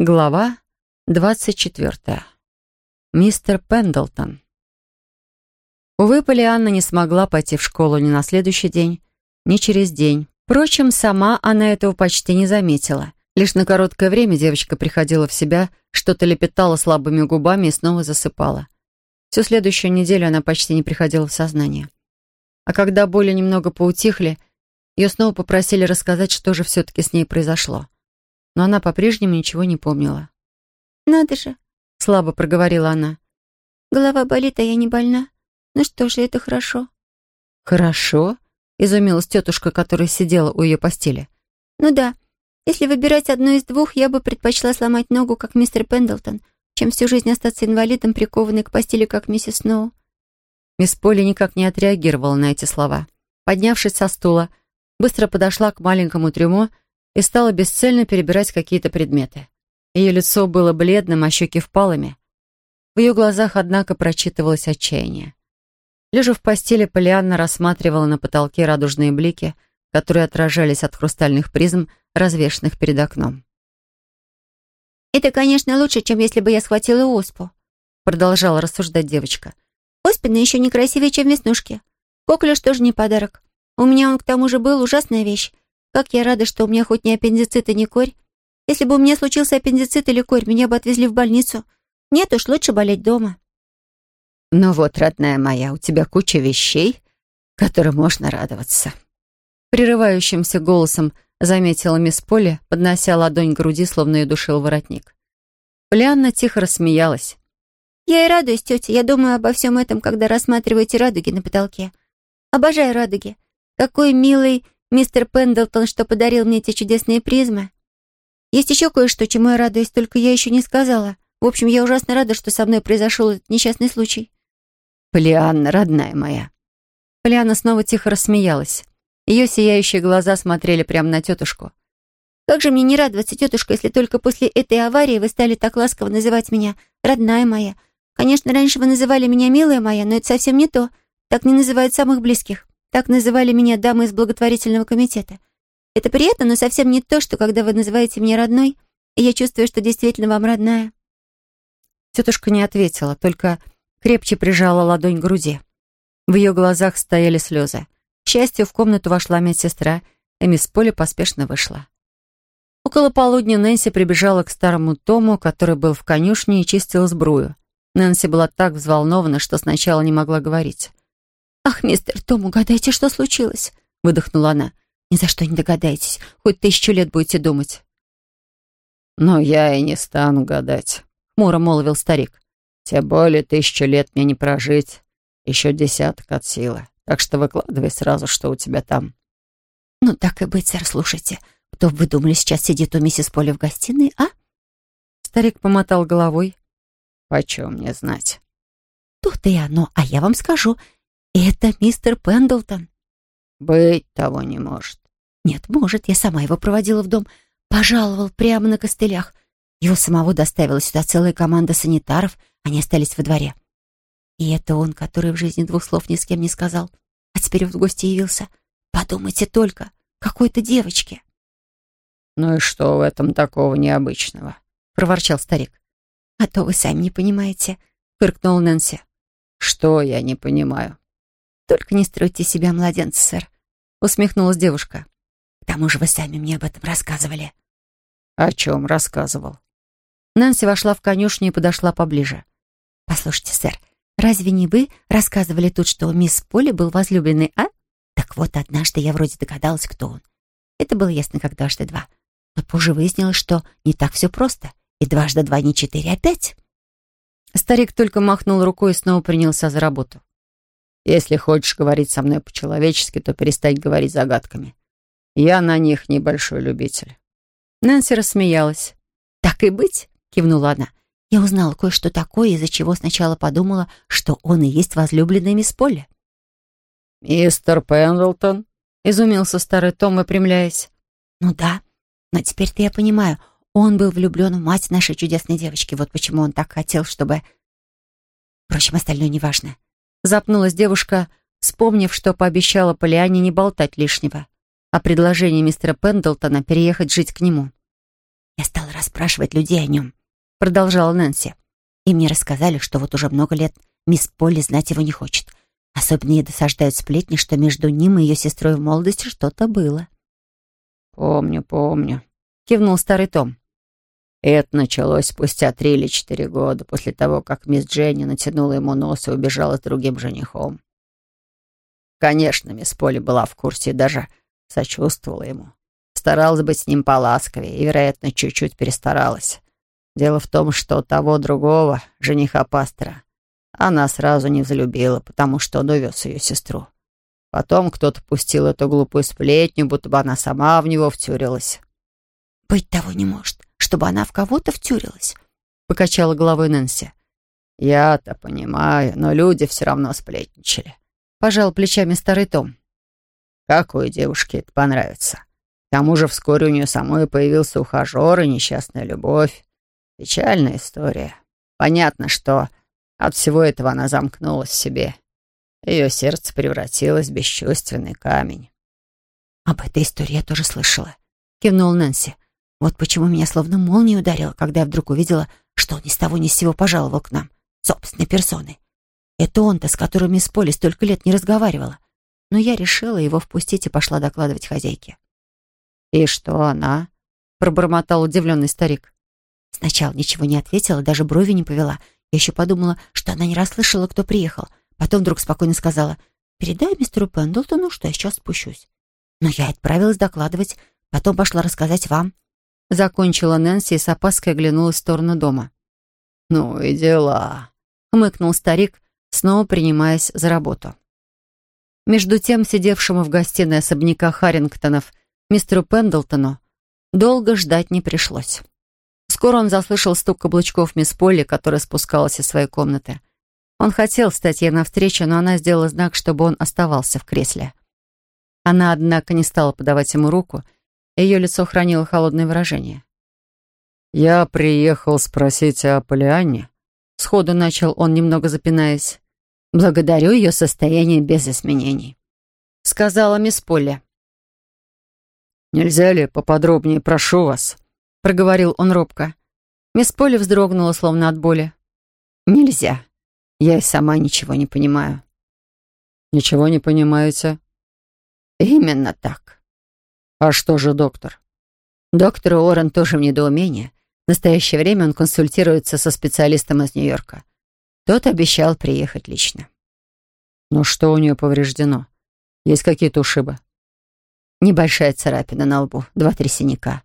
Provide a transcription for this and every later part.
Глава 24. Мистер Пендлтон. Увы, Полианна не смогла пойти в школу ни на следующий день, ни через день. Впрочем, сама она этого почти не заметила. Лишь на короткое время девочка приходила в себя, что-то лепетала слабыми губами и снова засыпала. Всю следующую неделю она почти не приходила в сознание. А когда боли немного поутихли, ее снова попросили рассказать, что же все-таки с ней произошло но она по-прежнему ничего не помнила. «Надо же», — слабо проговорила она. «Голова болит, а я не больна. Ну что же, это хорошо». «Хорошо?» — изумилась тетушка, которая сидела у ее постели. «Ну да. Если выбирать одну из двух, я бы предпочла сломать ногу, как мистер Пендлтон, чем всю жизнь остаться инвалидом, прикованной к постели, как миссис Сноу». Мисс Полли никак не отреагировала на эти слова. Поднявшись со стула, быстро подошла к маленькому трюмо и стала бесцельно перебирать какие-то предметы. Ее лицо было бледным, а щеки впалыми. В ее глазах, однако, прочитывалось отчаяние. Лежа в постели, Полианна рассматривала на потолке радужные блики, которые отражались от хрустальных призм, развешанных перед окном. «Это, конечно, лучше, чем если бы я схватила оспу», продолжала рассуждать девочка. «Оспины еще не красивее, чем веснушки. Коклюш тоже не подарок. У меня он, к тому же, был ужасная вещь. Как я рада, что у меня хоть не аппендицит и не корь. Если бы у меня случился аппендицит или корь, меня бы отвезли в больницу. Нет уж, лучше болеть дома. Ну вот, родная моя, у тебя куча вещей, которым можно радоваться. Прерывающимся голосом заметила мисс Полли, поднося ладонь к груди, словно ее душил воротник. Полианна тихо рассмеялась. «Я и радуюсь, тетя. Я думаю обо всем этом, когда рассматриваете радуги на потолке. Обожаю радуги. Какой милый мистер Пендлтон, что подарил мне эти чудесные призмы. Есть еще кое-что, чему я радуюсь, только я еще не сказала. В общем, я ужасно рада, что со мной произошел этот несчастный случай. Полианна, родная моя. Полианна снова тихо рассмеялась. Ее сияющие глаза смотрели прямо на тетушку. «Как же мне не радоваться, тетушка, если только после этой аварии вы стали так ласково называть меня «родная моя». Конечно, раньше вы называли меня «милая моя», но это совсем не то. Так не называют самых близких. Так называли меня дамы из благотворительного комитета. Это приятно, но совсем не то, что когда вы называете меня родной, и я чувствую, что действительно вам родная». Тетушка не ответила, только крепче прижала ладонь к груди. В ее глазах стояли слезы. К счастью, в комнату вошла медсестра, и мисс Поли поспешно вышла. Около полудня Нэнси прибежала к старому Тому, который был в конюшне и чистил сбрую. Нэнси была так взволнована, что сначала не могла говорить. «Ах, мистер Том, угадайте, что случилось?» — выдохнула она. «Ни за что не догадаетесь. Хоть тысячу лет будете думать». «Но я и не стану гадать», — хмуро молвил старик. «Тем более тысячу лет мне не прожить. Еще десяток от силы. Так что выкладывай сразу, что у тебя там». «Ну, так и быть, сэр, слушайте. Кто вы думали, сейчас сидит у миссис Поли в гостиной, а?» Старик помотал головой. «Почем мне знать?» «Тут и оно, а я вам скажу. «Это мистер Пендлтон». «Быть того не может». «Нет, может. Я сама его проводила в дом. Пожаловал прямо на костылях. Его самого доставила сюда целая команда санитаров. Они остались во дворе. И это он, который в жизни двух слов ни с кем не сказал. А теперь в гости явился. Подумайте только, какой-то девочке». «Ну и что в этом такого необычного?» — проворчал старик. «А то вы сами не понимаете», — фыркнул Нэнси. «Что я не понимаю?» «Только не стройте себя, младенца, сэр», — усмехнулась девушка. «К тому же вы сами мне об этом рассказывали». «О чем рассказывал?» Нэнси вошла в конюшню и подошла поближе. «Послушайте, сэр, разве не вы рассказывали тут, что мисс Поли был возлюбленный, а? Так вот, однажды я вроде догадалась, кто он. Это было ясно как дважды два. Но позже выяснилось, что не так все просто. И дважды два не четыре, а пять». Старик только махнул рукой и снова принялся за работу. Если хочешь говорить со мной по-человечески, то перестань говорить загадками. Я на них небольшой любитель». Нэнси рассмеялась. «Так и быть», — кивнула она. «Я узнала кое-что такое, из-за чего сначала подумала, что он и есть возлюбленный мисс Полли». «Мистер Пендлтон?» — изумился старый Том, выпрямляясь. «Ну да, но теперь-то я понимаю, он был влюблен в мать нашей чудесной девочки, вот почему он так хотел, чтобы...» Впрочем, остальное неважно. Запнулась девушка, вспомнив, что пообещала Полиане не болтать лишнего, о предложении мистера Пендлтона переехать жить к нему. Я стала расспрашивать людей о нем, продолжала Нэнси. И мне рассказали, что вот уже много лет мисс Полли знать его не хочет. Особенно ей досаждают сплетни, что между ним и ее сестрой в молодости что-то было. «Помню, помню», — кивнул старый Том. Это началось спустя три или четыре года, после того, как мисс Дженни натянула ему нос и убежала с другим женихом. Конечно, мисс Полли была в курсе и даже сочувствовала ему. Старалась быть с ним поласковее и, вероятно, чуть-чуть перестаралась. Дело в том, что того другого, жениха пастора, она сразу не взлюбила, потому что он увез ее сестру. Потом кто-то пустил эту глупую сплетню, будто бы она сама в него втюрилась. «Быть того не может, чтобы она в кого-то втюрилась», — покачала головой Нэнси. «Я-то понимаю, но люди все равно сплетничали», — пожал плечами старый Том. «Какой девушке это понравится? К тому же вскоре у нее самой появился ухажер и несчастная любовь. Печальная история. Понятно, что от всего этого она замкнулась в себе. Ее сердце превратилось в бесчувственный камень. «Об этой истории я тоже слышала», — кивнул Нэнси. «Вот почему меня словно молнией ударило, когда я вдруг увидела, что он ни с того ни с сего пожаловал к нам, собственной персоной. Это он-то, с которым мисс Поли столько лет не разговаривала. Но я решила его впустить и пошла докладывать хозяйке». «И что она?» — пробормотал удивленный старик. Сначала ничего не ответила, даже брови не повела. Я еще подумала, что она не расслышала, кто приехал. Потом вдруг спокойно сказала, «Передай мистеру Пендлтону, что я сейчас спущусь». Но я отправилась докладывать, потом пошла рассказать вам. Закончила Нэнси и с опаской оглянулась в сторону дома. «Ну и дела», — хмыкнул старик, снова принимаясь за работу. Между тем, сидевшему в гостиной особняка Харрингтонов, мистеру Пендлтону, долго ждать не пришлось. Скоро он заслышал стук каблучков мисс Полли, которая спускалась из своей комнаты. Он хотел встать ей навстречу, но она сделала знак, чтобы он оставался в кресле. Она, однако, не стала подавать ему руку, ее лицо хранило холодное выражение. «Я приехал спросить о Полианне», — сходу начал он, немного запинаясь. «Благодарю ее состояние без изменений», — сказала мисс Полли. «Нельзя ли поподробнее, прошу вас?» — проговорил он робко. Мисс Полли вздрогнула, словно от боли. «Нельзя. Я и сама ничего не понимаю». «Ничего не понимаете?» «Именно так». «А что же доктор?» «Доктор Уоррен тоже в недоумении. В настоящее время он консультируется со специалистом из Нью-Йорка. Тот обещал приехать лично». «Но что у нее повреждено? Есть какие-то ушибы?» «Небольшая царапина на лбу, два-три синяка.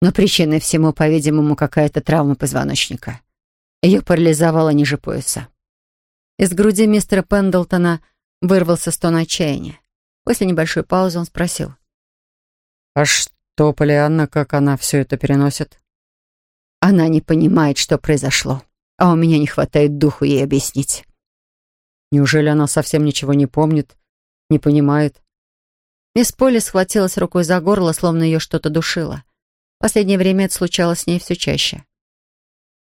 Но причиной всему, по-видимому, какая-то травма позвоночника. Ее парализовало ниже пояса. Из груди мистера Пендлтона вырвался стон отчаяния. После небольшой паузы он спросил. «А что, Полианна, как она все это переносит?» «Она не понимает, что произошло, а у меня не хватает духу ей объяснить». «Неужели она совсем ничего не помнит, не понимает?» Мисс Полли схватилась рукой за горло, словно ее что-то душило. Последнее время это случалось с ней все чаще.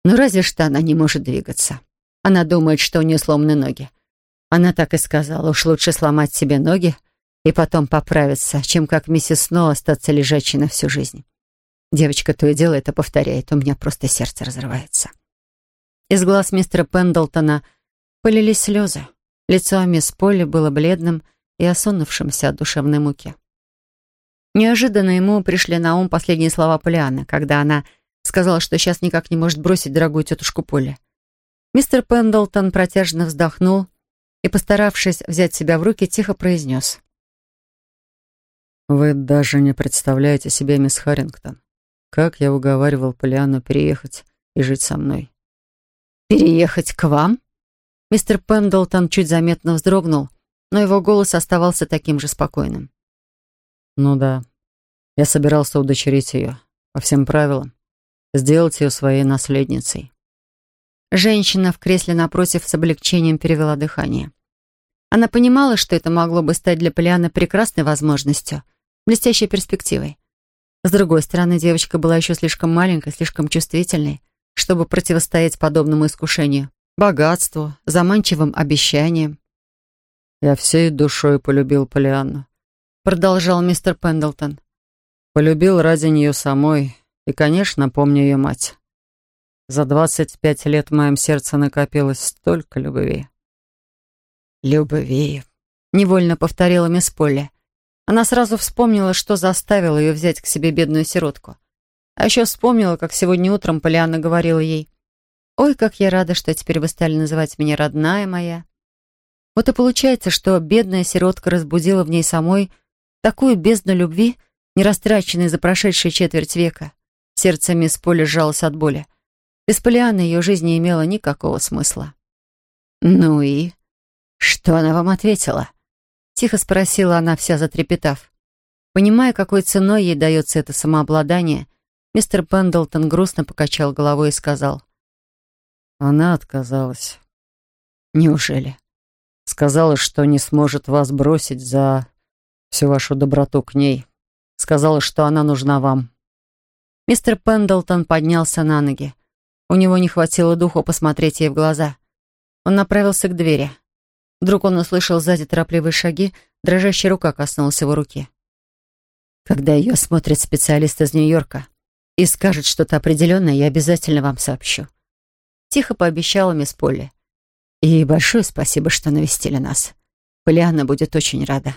Ну разве что она не может двигаться. Она думает, что у нее сломаны ноги. Она так и сказала, уж лучше сломать себе ноги и потом поправиться, чем как миссис Сноу остаться лежачей на всю жизнь. Девочка то и дело это повторяет, у меня просто сердце разрывается. Из глаз мистера Пендлтона полились слезы. Лицо мисс Полли было бледным и осунувшимся от душевной муки. Неожиданно ему пришли на ум последние слова Полианы, когда она сказала, что сейчас никак не может бросить дорогую тетушку Полли. Мистер Пендлтон протяжно вздохнул и, постаравшись взять себя в руки, тихо произнес. «Вы даже не представляете себе, мисс Харрингтон, как я уговаривал Полиану переехать и жить со мной». «Переехать к вам?» Мистер Пендлтон чуть заметно вздрогнул, но его голос оставался таким же спокойным. Ну да. Я собирался удочерить ее. По всем правилам. Сделать ее своей наследницей. Женщина в кресле напротив с облегчением перевела дыхание. Она понимала, что это могло бы стать для Полианы прекрасной возможностью, блестящей перспективой. С другой стороны, девочка была еще слишком маленькой, слишком чувствительной, чтобы противостоять подобному искушению, богатству, заманчивым обещаниям. Я всей душой полюбил Полианну продолжал мистер Пендлтон. Полюбил ради нее самой, И, конечно, помню ее мать. За двадцать пять лет в моем сердце накопилось столько любви. «Любви», — невольно повторила мисс Полли. Она сразу вспомнила, что заставило ее взять к себе бедную сиротку. А еще вспомнила, как сегодня утром Полианна говорила ей, «Ой, как я рада, что теперь вы стали называть меня родная моя». Вот и получается, что бедная сиротка разбудила в ней самой такую бездну любви, не растраченной за прошедшие четверть века. Сердце мисс Поли сжалось от боли. Без Полианы ее жизнь не имела никакого смысла. «Ну и? Что она вам ответила?» Тихо спросила она, вся затрепетав. Понимая, какой ценой ей дается это самообладание, мистер Пендлтон грустно покачал головой и сказал. Она отказалась. Неужели? Сказала, что не сможет вас бросить за всю вашу доброту к ней. Сказала, что она нужна вам. Мистер Пендлтон поднялся на ноги. У него не хватило духу посмотреть ей в глаза. Он направился к двери. Вдруг он услышал сзади торопливые шаги, дрожащая рука коснулась его руки. «Когда ее осмотрит специалист из Нью-Йорка и скажет что-то определенное, я обязательно вам сообщу». Тихо пообещала мисс Полли. «И большое спасибо, что навестили нас. Полианна будет очень рада».